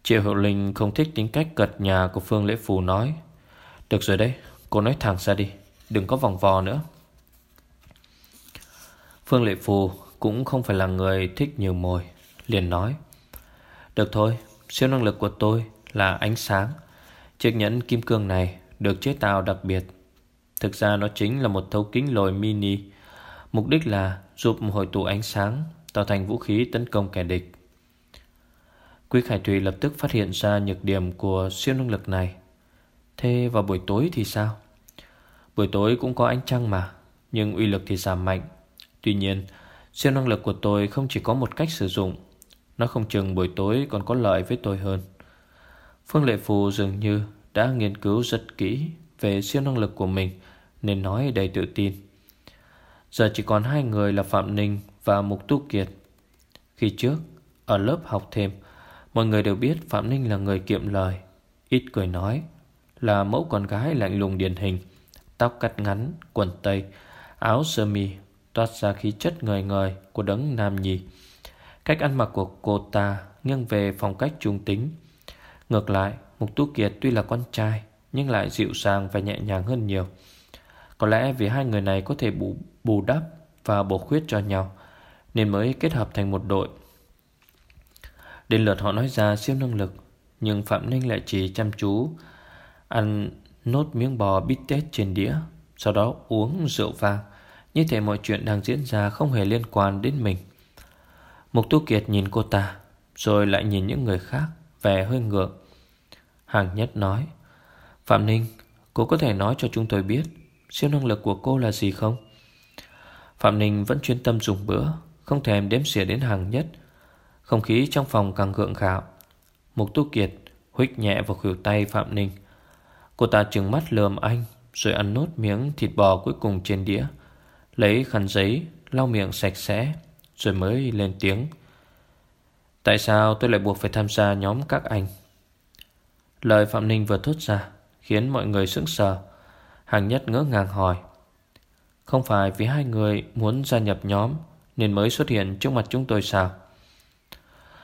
Speaker 1: Triệu Hữu Linh không thích tính cách cật nhà của Phương Lễ Phù nói, Được rồi đấy, Cô nói thẳng ra đi, Đừng có vòng vò nữa. Phương Lệ Phù cũng không phải là người thích nhiều mồi, Liền nói, Được thôi, Siêu năng lực của tôi là ánh sáng. Chiếc nhẫn kim cương này Được chế tạo đặc biệt. Thực ra nó chính là một thấu kính lồi mini Mục đích là giúp hội tụ ánh sáng, Tạo thành vũ khí tấn công kẻ địch. Quý Khải Thủy lập tức phát hiện ra nhược điểm của siêu năng lực này. Thế vào buổi tối thì sao? Buổi tối cũng có ánh trăng mà, Nhưng uy lực thì giảm mạnh. Tuy nhiên, Siêu năng lực của tôi không chỉ có một cách sử dụng, Nó không chừng buổi tối còn có lợi với tôi hơn. Phương Lệ Phù dường như đã nghiên cứu rất kỹ về siêu năng lực của mình, Nên nói đầy tự tin. Giờ chỉ còn hai người là Phạm Ninh và Mục Tu Kiệt. Khi trước Ở lớp học thêm Mọi người đều biết Phạm Ninh là người kiệm lời. Ít cười nói Là mẫu con gái lạnh lùng điển hình Tóc cắt ngắn, quần tây Áo sơ mi Toát ra khí chất ngời ngời của đấng nam nhi. Cách ăn mặc của cô ta Nghiêng về phong cách trung tính. Ngược lại Mục Tu Kiệt tuy là con trai Nhưng lại dịu dàng và nhẹ nhàng hơn nhiều. Có lẽ vì hai người này có thể bù, bù đắp Và bổ khuyết cho nhau, Nên mới kết hợp thành một đội. Đến lượt họ nói ra siêu năng lực, Nhưng Phạm Ninh lại chỉ chăm chú, Ăn nốt miếng bò bít tết trên đĩa, Sau đó uống rượu vang. Như thể mọi chuyện đang diễn ra không hề liên quan đến mình. Mục Tu Kiệt nhìn cô ta, Rồi lại nhìn những người khác, Vẻ hơi ngượng. Hàng nhất nói, Phạm Ninh, Cô có thể nói cho chúng tôi biết Siêu năng lực của cô là gì không? Phạm Ninh vẫn chuyên tâm dùng bữa, Không thèm đếm xỉa đến hàng nhất. Không khí trong phòng càng gượng gạo. Mục Tu Kiệt huých nhẹ vào khuỷu tay Phạm Ninh. Cô ta trừng mắt lườm anh, Rồi ăn nốt miếng thịt bò cuối cùng trên đĩa. Lấy khăn giấy, Lau miệng sạch sẽ, Rồi mới lên tiếng. Tại sao tôi lại buộc phải tham gia nhóm các anh? Lời Phạm Ninh vừa thốt ra Khiến mọi người sững sờ. Hàng nhất ngỡ ngàng hỏi. Không phải vì hai người muốn gia nhập nhóm Nên mới xuất hiện trước mặt chúng tôi sao?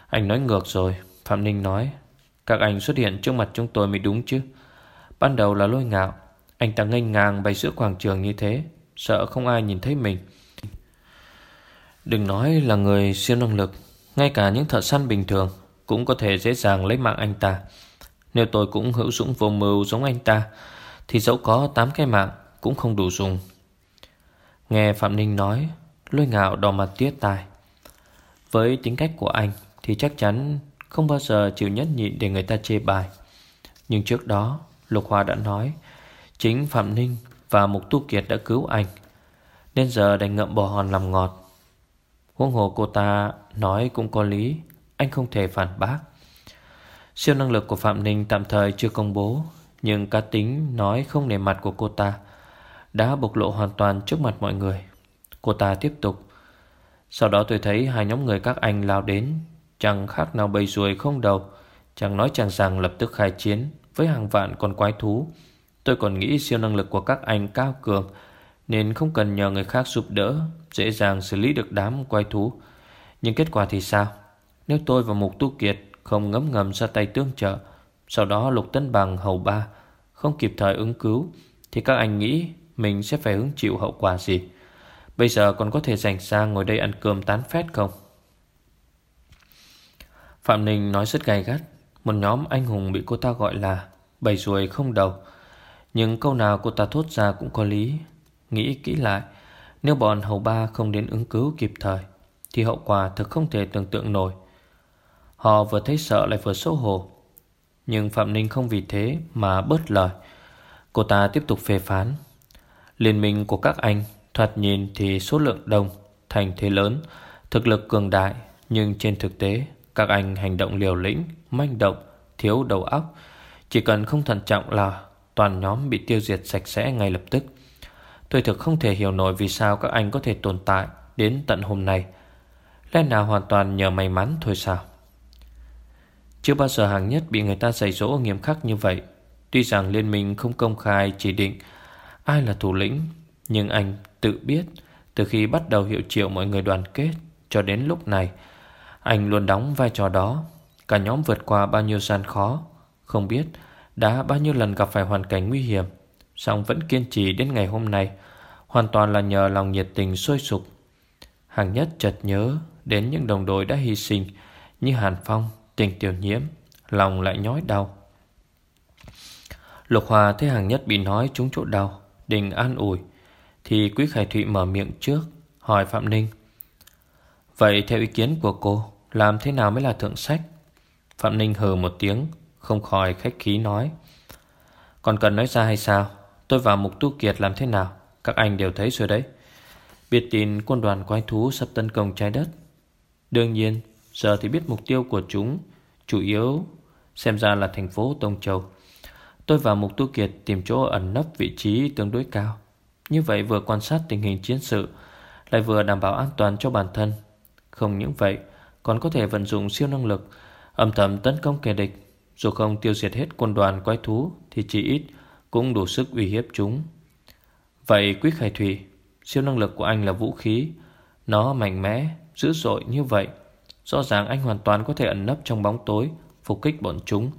Speaker 1: Anh nói ngược rồi, Phạm Ninh nói. Các anh xuất hiện trước mặt chúng tôi mới đúng chứ. Ban đầu là lôi ngạo. Anh ta ngây ngang bay giữa quảng trường như thế, Sợ không ai nhìn thấy mình. Đừng nói là người siêu năng lực, Ngay cả những thợ săn bình thường Cũng có thể dễ dàng lấy mạng anh ta. Nếu tôi cũng hữu dũng vô mưu giống anh ta, Thì dẫu có 8 cái mạng Cũng không đủ dùng. Nghe Phạm Ninh nói Lôi ngạo đỏ mặt tiết tai Với tính cách của anh thì chắc chắn không bao giờ chịu nhẫn nhịn để người ta chê bài. Nhưng trước đó, Lục Hoa đã nói, chính Phạm Ninh và Mục Tu Kiệt đã cứu anh, nên giờ đành ngậm bò hòn làm ngọt. Huống hồ cô ta nói cũng có lý, anh không thể phản bác. Siêu năng lực của Phạm Ninh tạm thời chưa công bố, nhưng cá tính nói không nề mặt của cô ta đã bộc lộ hoàn toàn trước mặt mọi người. Cô ta tiếp tục. Sau đó tôi thấy hai nhóm người các anh lao đến, Chẳng khác nào bầy ruồi không đầu, Chẳng nói chẳng rằng lập tức khai chiến Với hàng vạn con quái thú. Tôi còn nghĩ siêu năng lực của các anh cao cường, Nên không cần nhờ người khác giúp đỡ, Dễ dàng xử lý được đám quái thú. Nhưng kết quả thì sao? Nếu tôi và Mục Tu Kiệt Không ngấm ngầm ra tay tương trợ, Sau đó Lục Tân Bằng hầu ba Không kịp thời ứng cứu, Thì các anh nghĩ mình sẽ phải hứng chịu hậu quả gì? Bây giờ còn có thể dành ra ngồi đây ăn cơm tán phét không? Phạm Ninh nói rất gay gắt. Một nhóm anh hùng bị cô ta gọi là Bầy ruồi không đầu. Nhưng câu nào cô ta thốt ra cũng có lý. Nghĩ kỹ lại, Nếu bọn hầu ba không đến ứng cứu kịp thời, Thì hậu quả thực không thể tưởng tượng nổi. Họ vừa thấy sợ lại vừa xấu hổ. Nhưng Phạm Ninh không vì thế mà bớt lời. Cô ta tiếp tục phê phán. Liên minh của các anh, Thoạt nhìn thì số lượng đông, Thành thế lớn, Thực lực cường đại, Nhưng trên thực tế, Các anh hành động liều lĩnh, Manh động, Thiếu đầu óc. Chỉ cần không thận trọng là Toàn nhóm bị tiêu diệt sạch sẽ ngay lập tức. Tôi thực không thể hiểu nổi Vì sao các anh có thể tồn tại Đến tận hôm nay. Lẽ nào hoàn toàn nhờ may mắn thôi sao? Chưa bao giờ hàng nhất Bị người ta dạy dỗ nghiêm khắc như vậy. Tuy rằng liên minh không công khai chỉ định Ai là thủ lĩnh? Nhưng anh tự biết Từ khi bắt đầu hiệu triệu mọi người đoàn kết Cho đến lúc này Anh luôn đóng vai trò đó. Cả nhóm vượt qua bao nhiêu gian khó Không biết đã bao nhiêu lần gặp phải hoàn cảnh nguy hiểm song vẫn kiên trì đến ngày hôm nay Hoàn toàn là nhờ lòng nhiệt tình sôi sục. Hàng nhất chợt nhớ Đến những đồng đội đã hy sinh Như Hàn Phong, tình tiểu nhiễm Lòng lại nhói đau. Lục Hòa thấy hàng nhất bị nói trúng chỗ đau Định an ủi. Thì Quý Khải Thụy mở miệng trước, Hỏi Phạm Ninh. Vậy theo ý kiến của cô, Làm thế nào mới là thượng sách? Phạm Ninh hừ một tiếng, Không khỏi khách khí nói. Còn cần nói ra hay sao? Tôi và Mục Tu Kiệt làm thế nào? Các anh đều thấy rồi đấy. Biết tin quân đoàn quái thú sắp tấn công trái đất. Đương nhiên, Giờ thì biết mục tiêu của chúng Chủ yếu xem ra là thành phố Tông Châu. Tôi và Mục Tu Kiệt tìm chỗ ẩn nấp vị trí tương đối cao. Như vậy vừa quan sát tình hình chiến sự Lại vừa đảm bảo an toàn cho bản thân. Không những vậy Còn có thể vận dụng siêu năng lực Âm thầm tấn công kẻ địch. Dù không tiêu diệt hết quân đoàn quái thú Thì chỉ ít cũng đủ sức uy hiếp chúng. Vậy Quý Khải Thủy Siêu năng lực của anh là vũ khí. Nó mạnh mẽ, dữ dội như vậy. Rõ ràng anh hoàn toàn có thể ẩn nấp trong bóng tối Phục kích bọn chúng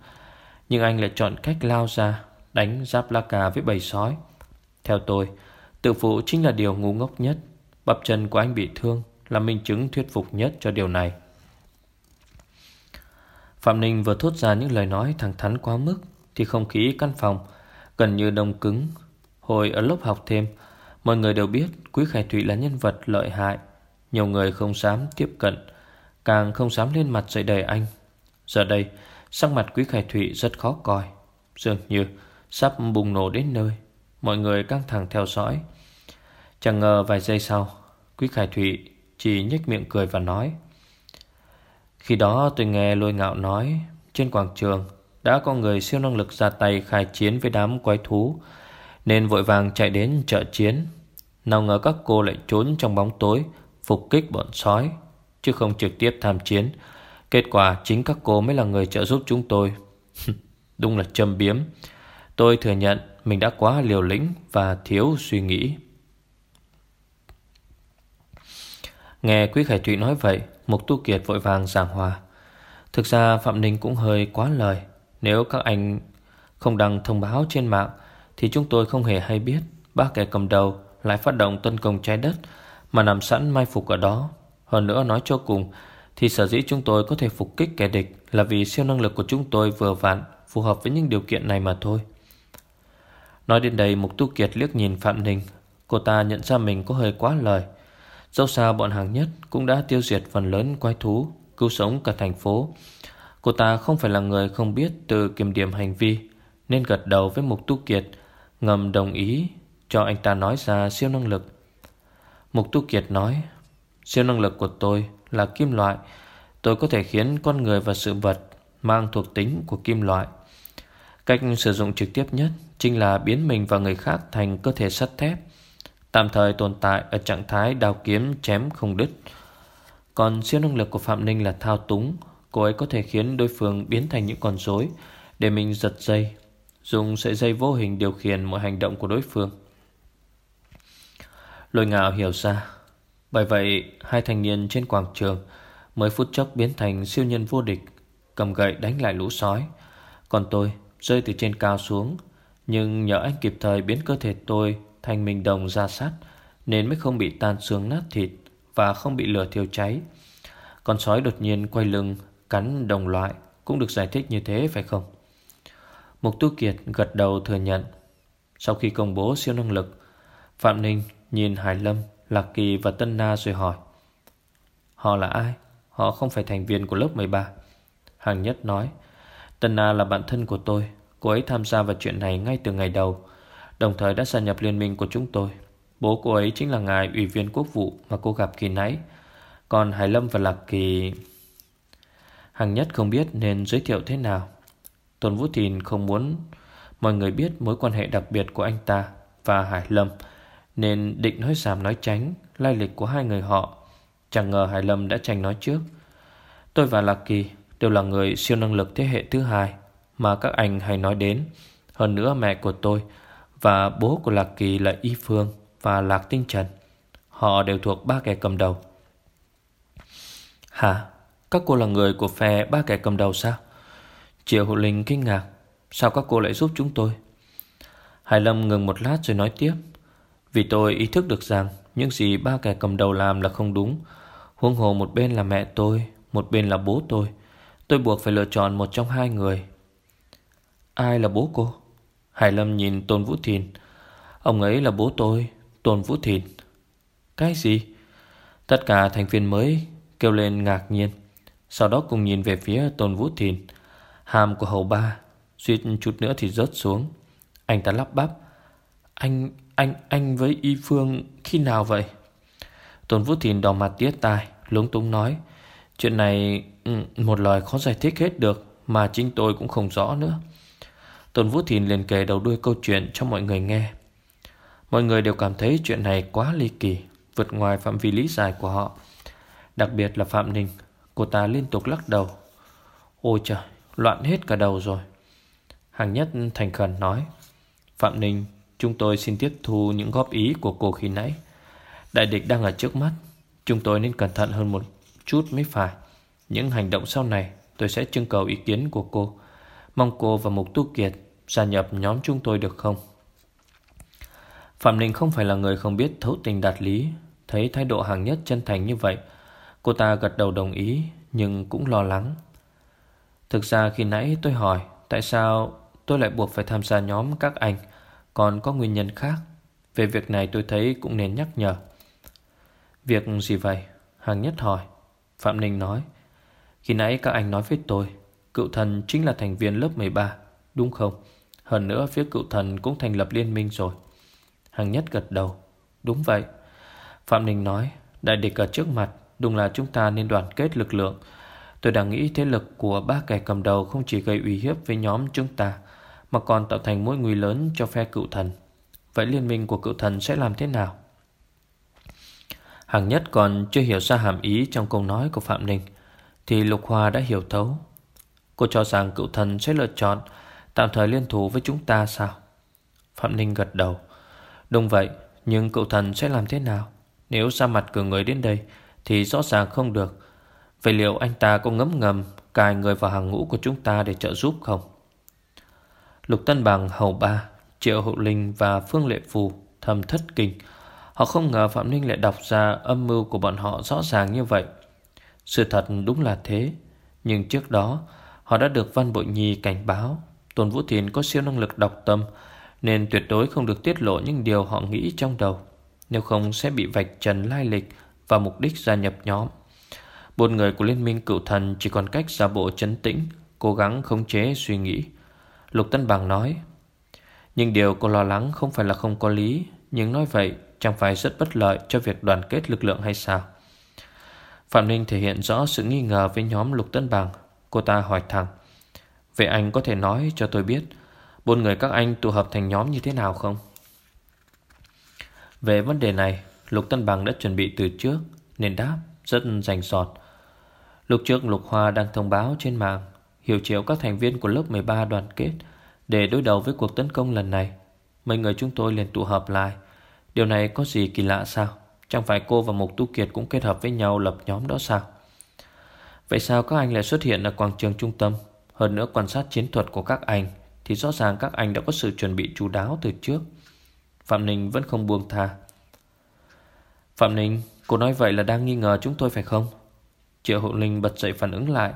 Speaker 1: nhưng anh lại chọn cách lao ra, Đánh giáp la cà với bầy sói. Theo tôi, Tự phụ chính là điều ngu ngốc nhất. Bắp chân của anh bị thương Là minh chứng thuyết phục nhất cho điều này. Phạm Ninh vừa thốt ra những lời nói thẳng thắn quá mức Thì không khí căn phòng Gần như đông cứng. Hồi ở lớp học thêm, Mọi người đều biết Quý Khải Thụy là nhân vật lợi hại. Nhiều người không dám tiếp cận, Càng không dám lên mặt dậy đầy anh. Giờ đây Sắc mặt Quý Khải Thụy rất khó coi. Dường như sắp bùng nổ đến nơi, Mọi người căng thẳng theo dõi. Chẳng ngờ vài giây sau, Quý Khải Thụy chỉ nhếch miệng cười và nói, Khi đó tôi nghe lôi ngạo nói, Trên quảng trường Đã có người siêu năng lực ra tay khai chiến với đám quái thú, Nên vội vàng chạy đến trợ chiến. Nào ngờ các cô lại trốn trong bóng tối, Phục kích bọn sói, Chứ không trực tiếp tham chiến Kết quả chính các cô mới là người trợ giúp chúng tôi. Đúng là châm biếm. Tôi thừa nhận mình đã quá liều lĩnh và thiếu suy nghĩ. Nghe Quý Khải Thụy nói vậy, Mục Tu Kiệt vội vàng giảng hòa. Thực ra Phạm Ninh cũng hơi quá lời. Nếu các anh không đăng thông báo trên mạng, Thì chúng tôi không hề hay biết bác kẻ cầm đầu lại phát động tấn công trái đất, Mà nằm sẵn mai phục ở đó. Hơn nữa nói cho cùng thì sở dĩ chúng tôi có thể phục kích kẻ địch Là vì siêu năng lực của chúng tôi vừa vặn Phù hợp với những điều kiện này mà thôi. Nói đến đây, Mục Tu Kiệt liếc nhìn Phạm Ninh. Cô ta nhận ra mình có hơi quá lời. Dẫu sao bọn hàng nhất Cũng đã tiêu diệt phần lớn quái thú, Cứu sống cả thành phố. Cô ta không phải là người không biết Từ kiểm điểm hành vi, Nên gật đầu với Mục Tu Kiệt, Ngầm đồng ý cho anh ta nói ra siêu năng lực. Mục Tu Kiệt nói, Siêu năng lực của tôi là kim loại. Tôi có thể khiến con người và sự vật Mang thuộc tính của kim loại. Cách sử dụng trực tiếp nhất Chính là biến mình và người khác thành cơ thể sắt thép, Tạm thời tồn tại ở trạng thái đào kiếm chém không đứt. Còn siêu năng lực của Phạm Ninh là thao túng. Cô ấy có thể khiến đối phương biến thành những con rối Để mình giật dây. Dùng sợi dây vô hình điều khiển mọi hành động của đối phương. Lôi ngạo hiểu ra bởi vậy, hai thanh niên trên quảng trường Mới phút chốc biến thành siêu nhân vô địch, Cầm gậy đánh lại lũ sói. Còn tôi rơi từ trên cao xuống, Nhưng nhờ anh kịp thời biến cơ thể tôi Thành mình đồng ra sát, Nên mới không bị tan xương nát thịt Và không bị lửa thiêu cháy. Con sói đột nhiên quay lưng, Cắn đồng loại, Cũng được giải thích như thế, phải không? Mục Tu Kiệt gật đầu thừa nhận. Sau khi công bố siêu năng lực, Phạm Ninh nhìn Hải Lâm Lạc Kỳ và Tân Na rồi hỏi, Họ là ai? Họ không phải thành viên của lớp 13 Hàng Nhất nói, Tân Na là bạn thân của tôi. Cô ấy tham gia vào chuyện này ngay từ ngày đầu. Đồng thời đã gia nhập liên minh của chúng tôi. Bố cô ấy chính là ngài ủy viên quốc vụ Mà cô gặp kỳ nãy. Còn Hải Lâm và Lạc Kỳ Hàng Nhất không biết nên giới thiệu thế nào. Tôn Vũ Thìn không muốn Mọi người biết mối quan hệ đặc biệt của anh ta Và Hải Lâm. Nên định nói giảm nói tránh Lai lịch của hai người họ. Chẳng ngờ Hải Lâm đã tranh nói trước. Tôi và Lạc Kỳ đều là người siêu năng lực thế hệ thứ hai Mà các anh hay nói đến. Hơn nữa mẹ của tôi Và bố của Lạc Kỳ là Y Phương Và Lạc Tinh Trần. Họ đều thuộc ba kẻ cầm đầu. Hả? Các cô là người của phe ba kẻ cầm đầu sao? Triệu Hữu Linh kinh ngạc. Sao các cô lại giúp chúng tôi? Hải Lâm ngừng một lát rồi nói tiếp. Vì tôi ý thức được rằng Những gì ba kẻ cầm đầu làm là không đúng. Huống hồ một bên là mẹ tôi Một bên là bố tôi. Tôi buộc phải lựa chọn một trong hai người. Ai là bố cô? Hải Lâm nhìn Tôn Vũ Thìn. Ông ấy là bố tôi Tôn Vũ Thìn. Cái gì? Tất cả thành viên mới kêu lên ngạc nhiên. Sau đó cùng nhìn về phía Tôn Vũ Thìn. Hàm của hầu ba Suýt chút nữa thì rớt xuống. Anh ta lắp bắp. Anh, anh, anh với Y Phương khi nào vậy? Tôn Vũ Thìn đỏ mặt tiết tai Lúng túng nói Chuyện này ừ, một lời khó giải thích hết được Mà chính tôi cũng không rõ nữa. Tôn Vũ Thìn liền kể đầu đuôi câu chuyện cho mọi người nghe. Mọi người đều cảm thấy chuyện này quá ly kỳ Vượt ngoài phạm vi lý giải của họ. Đặc biệt là Phạm Ninh Cô ta liên tục lắc đầu. Ôi trời Loạn hết cả đầu rồi. Hàng nhất thành khẩn nói Phạm Ninh Chúng tôi xin tiếp thu những góp ý của cô khi nãy. Đại địch đang ở trước mắt, Chúng tôi nên cẩn thận hơn một chút mới phải. Những hành động sau này, Tôi sẽ trưng cầu ý kiến của cô. Mong cô và Mục Tu Kiệt Gia nhập nhóm chúng tôi được không? Phạm Ninh không phải là người không biết thấu tình đạt lý, Thấy thái độ hàng nhất chân thành như vậy. Cô ta gật đầu đồng ý, Nhưng cũng lo lắng. Thực ra khi nãy tôi hỏi Tại sao tôi lại buộc phải tham gia nhóm các anh còn có nguyên nhân khác. Về việc này tôi thấy cũng nên nhắc nhở. Việc gì vậy? Hàng nhất hỏi. Phạm Ninh nói. Khi nãy các anh nói với tôi Cựu thần chính là thành viên lớp 13 Đúng không? Hơn nữa phía cựu thần cũng thành lập liên minh rồi. Hàng nhất gật đầu. Đúng vậy. Phạm Ninh nói. Đại địch ở trước mặt Đúng là chúng ta nên đoàn kết lực lượng. Tôi đang nghĩ thế lực của ba kẻ cầm đầu không chỉ gây uy hiếp với nhóm chúng ta, mà còn tạo thành mối nguy lớn cho phe cựu thần. Vậy liên minh của cựu thần sẽ làm thế nào? Hàng nhất còn chưa hiểu ra hàm ý trong câu nói của Phạm Ninh, thì Lục Hoa đã hiểu thấu. Cô cho rằng cựu thần sẽ lựa chọn tạm thời liên thủ với chúng ta sao? Phạm Ninh gật đầu. Đúng vậy, nhưng cựu thần sẽ làm thế nào? Nếu ra mặt cử người đến đây thì rõ ràng không được. Vậy liệu anh ta có ngấm ngầm Cài người vào hàng ngũ của chúng ta để trợ giúp không Lục Tân Bằng Hầu Ba Triệu Hậu Linh và Phương Lệ Phù Thầm thất kinh. Họ không ngờ Phạm Ninh lại đọc ra âm mưu của bọn họ rõ ràng như vậy. Sự thật đúng là thế Nhưng trước đó Họ đã được Văn Bội Nhi cảnh báo Tôn Vũ Thiền có siêu năng lực đọc tâm Nên tuyệt đối không được tiết lộ những điều họ nghĩ trong đầu Nếu không sẽ bị vạch trần lai lịch Và mục đích gia nhập nhóm. Bốn người của liên minh cựu thần chỉ còn cách giả bộ chấn tĩnh, cố gắng khống chế suy nghĩ. Lục Tân Bằng nói, nhưng điều cô lo lắng không phải là không có lý, nhưng nói vậy chẳng phải rất bất lợi cho việc đoàn kết lực lượng hay sao? Phạm Ninh thể hiện rõ sự nghi ngờ với nhóm Lục Tân Bằng. Cô ta hỏi thẳng, vậy anh có thể nói cho tôi biết bốn người các anh tụ hợp thành nhóm như thế nào không? Về vấn đề này, Lục Tân Bằng đã chuẩn bị từ trước nên đáp Rất rành rọt Lúc trước Lục Hoa đang thông báo trên mạng Hiểu chiều các thành viên của lớp 13 đoàn kết Để đối đầu với cuộc tấn công lần này. Mấy người chúng tôi liền tụ hợp lại. Điều này có gì kỳ lạ sao? Chẳng phải cô và Mục Tu Kiệt cũng kết hợp với nhau lập nhóm đó sao? Vậy sao các anh lại xuất hiện ở quảng trường trung tâm? Hơn nữa quan sát chiến thuật của các anh Thì rõ ràng các anh đã có sự chuẩn bị chú đáo từ trước. Phạm Ninh vẫn không buông tha. Phạm Ninh, Cô nói vậy là đang nghi ngờ chúng tôi phải không? Triệu hữu Linh bật dậy phản ứng lại.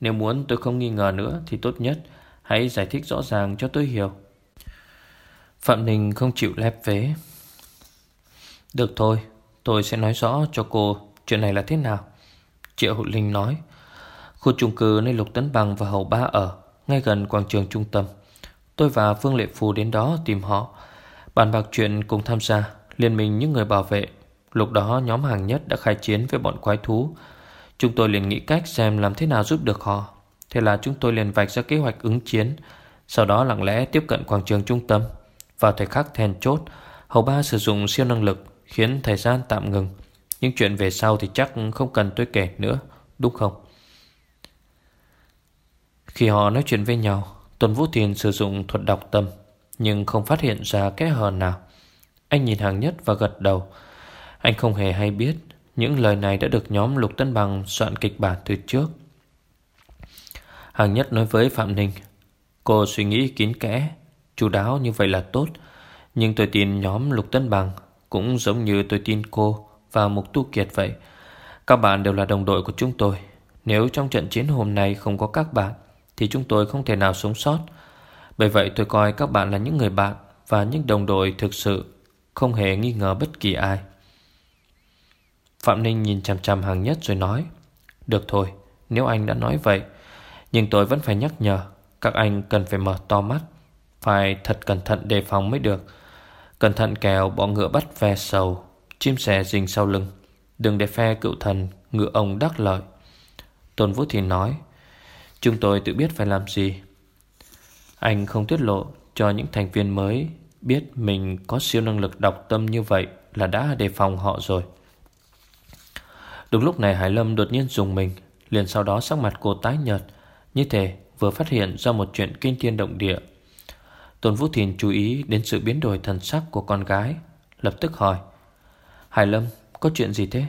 Speaker 1: Nếu muốn tôi không nghi ngờ nữa Thì tốt nhất Hãy giải thích rõ ràng cho tôi hiểu. Phạm Ninh không chịu lép vế. Được thôi, Tôi sẽ nói rõ cho cô Chuyện này là thế nào. Triệu Hữu Linh nói, Khu chung cư nơi Lục Tấn Bằng và Hậu Ba ở, Ngay gần quảng trường trung tâm. Tôi và Phương Lệ Phù đến đó tìm họ. Bàn bạc chuyện cùng tham gia, Liên minh những người bảo vệ. Lúc đó nhóm hàng nhất đã khai chiến với bọn quái thú. Chúng tôi liền nghĩ cách xem làm thế nào giúp được họ. Thế là chúng tôi liền vạch ra kế hoạch ứng chiến, Sau đó lặng lẽ tiếp cận quảng trường trung tâm. Vào thời khắc then chốt, Hầu ba sử dụng siêu năng lực Khiến thời gian tạm ngừng. Nhưng chuyện về sau thì chắc không cần tôi kể nữa, Đúng không? Khi họ nói chuyện với nhau, Tuần Vũ Thiền sử dụng thuật đọc tâm, Nhưng không phát hiện ra kẽ hở nào. Anh nhìn hàng nhất và gật đầu. Anh không hề hay biết những lời này đã được nhóm Lục Tân Bằng soạn kịch bản từ trước. Hàng nhất nói với Phạm Ninh, Cô suy nghĩ kín kẽ, Chú đáo như vậy là tốt, Nhưng tôi tin nhóm Lục Tân Bằng Cũng giống như tôi tin cô Và Mục Tu Kiệt vậy. Các bạn đều là đồng đội của chúng tôi. Nếu trong trận chiến hôm nay không có các bạn, Thì chúng tôi không thể nào sống sót. Bởi vậy tôi coi các bạn là những người bạn Và những đồng đội thực sự Không hề nghi ngờ bất kỳ ai. Phạm Ninh nhìn chằm chằm hàng nhất rồi nói, Được thôi, Nếu anh đã nói vậy, nhưng tôi vẫn phải nhắc nhở, Các anh cần phải mở to mắt, Phải thật cẩn thận đề phòng mới được. Cẩn thận kèo bỏ ngựa bắt ve sầu, Chim sẻ rình sau lưng, Đừng để phe cựu thần, Ngựa ông đắc lợi. Tôn Vũ Thì nói, Chúng tôi tự biết phải làm gì. Anh không tiết lộ cho những thành viên mới Biết mình có siêu năng lực đọc tâm như vậy Là đã đề phòng họ rồi. Đúng lúc này Hải Lâm đột nhiên dùng mình, Liền sau đó sắc mặt cô tái nhợt, như thế vừa phát hiện ra một chuyện kinh thiên động địa. Tôn Vũ Thìn chú ý đến sự biến đổi thần sắc của con gái, Lập tức hỏi, Hải Lâm, có chuyện gì thế?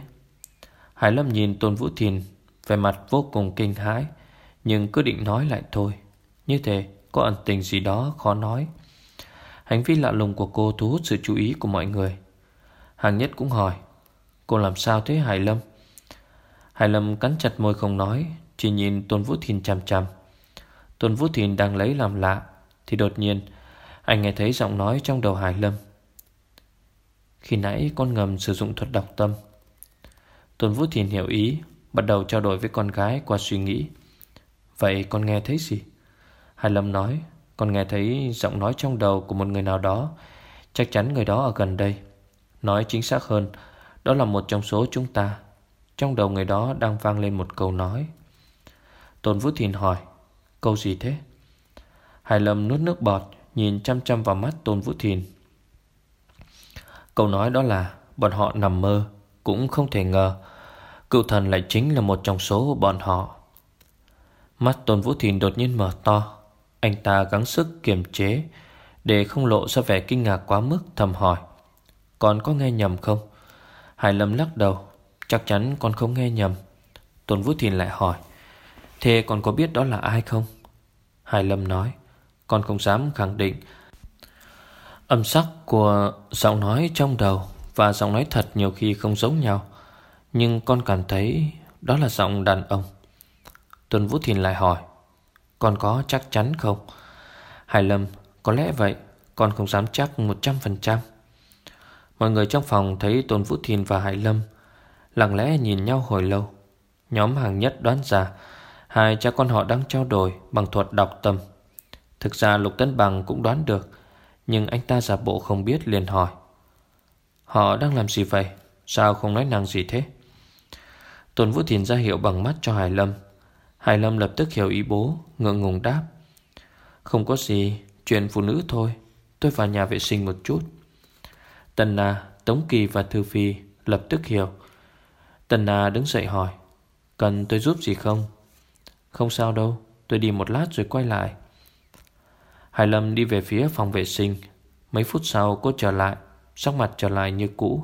Speaker 1: Hải Lâm nhìn Tôn Vũ Thìn Về mặt vô cùng kinh hãi, Nhưng cứ định nói lại thôi, Như thế có ẩn tình gì đó khó nói. Hành vi lạ lùng của cô thu hút sự chú ý của mọi người. Hàng nhất cũng hỏi, Cô làm sao thế, Hải Lâm? Hải Lâm cắn chặt môi không nói, chỉ nhìn Tôn Vũ Thìn chằm chằm. Tôn Vũ Thìn đang lấy làm lạ, Thì đột nhiên, Anh nghe thấy giọng nói trong đầu Hải Lâm. Khi nãy con ngầm sử dụng thuật đọc tâm. Tôn Vũ Thìn hiểu ý, Bắt đầu trao đổi với con gái qua suy nghĩ. Vậy con nghe thấy gì? Hải Lâm nói, Con nghe thấy giọng nói trong đầu của một người nào đó. Chắc chắn người đó ở gần đây. Nói chính xác hơn, Đó là một trong số chúng ta. Trong đầu người đó đang vang lên một câu nói. Tôn Vũ Thìn hỏi, Câu gì thế? Hải Lâm nuốt nước bọt, Nhìn chăm chăm vào mắt Tôn Vũ Thìn. Câu nói đó là, Bọn họ nằm mơ, Cũng không thể ngờ, Cựu thần lại chính là một trong số bọn họ. Mắt Tôn Vũ Thìn đột nhiên mở to, Anh ta gắng sức kiềm chế Để không lộ ra vẻ kinh ngạc quá mức, thầm hỏi, còn có nghe nhầm không? Hải Lâm lắc đầu Chắc chắn con không nghe nhầm Tôn Vũ Thìn lại hỏi, Thế con có biết đó là ai không? Hải Lâm nói, Con không dám khẳng định Âm sắc của giọng nói trong đầu Và giọng nói thật nhiều khi không giống nhau, Nhưng con cảm thấy Đó là giọng đàn ông Tuần Vũ Thìn lại hỏi, Con có chắc chắn không? Hải Lâm, Có lẽ vậy, Con không dám chắc 100% Mọi người trong phòng thấy Tôn Vũ Thìn và Hải Lâm Lặng lẽ nhìn nhau hồi lâu. Nhóm hàng nhất đoán ra Hai cha con họ đang trao đổi bằng thuật đọc tâm. Thực ra Lục Tấn Bằng cũng đoán được Nhưng anh ta giả bộ không biết liền hỏi. Họ đang làm gì vậy? Sao không nói năng gì thế? Tôn Vũ Thiền ra hiệu bằng mắt cho Hải Lâm. Hải Lâm lập tức hiểu ý bố Ngượng ngùng đáp. Không có gì Chuyện phụ nữ thôi. Tôi vào nhà vệ sinh một chút. Tần Na, Tống Kỳ và Thư Phi lập tức hiểu. Tần Na đứng dậy hỏi, Cần tôi giúp gì không? Không sao đâu, Tôi đi một lát rồi quay lại. Hải Lâm đi về phía phòng vệ sinh. Mấy phút sau, cô trở lại, Sắc mặt trở lại như cũ.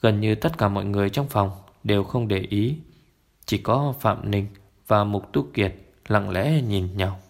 Speaker 1: Gần như tất cả mọi người trong phòng Đều không để ý. Chỉ có Phạm Ninh và Mục Tú Kiệt Lặng lẽ nhìn nhau.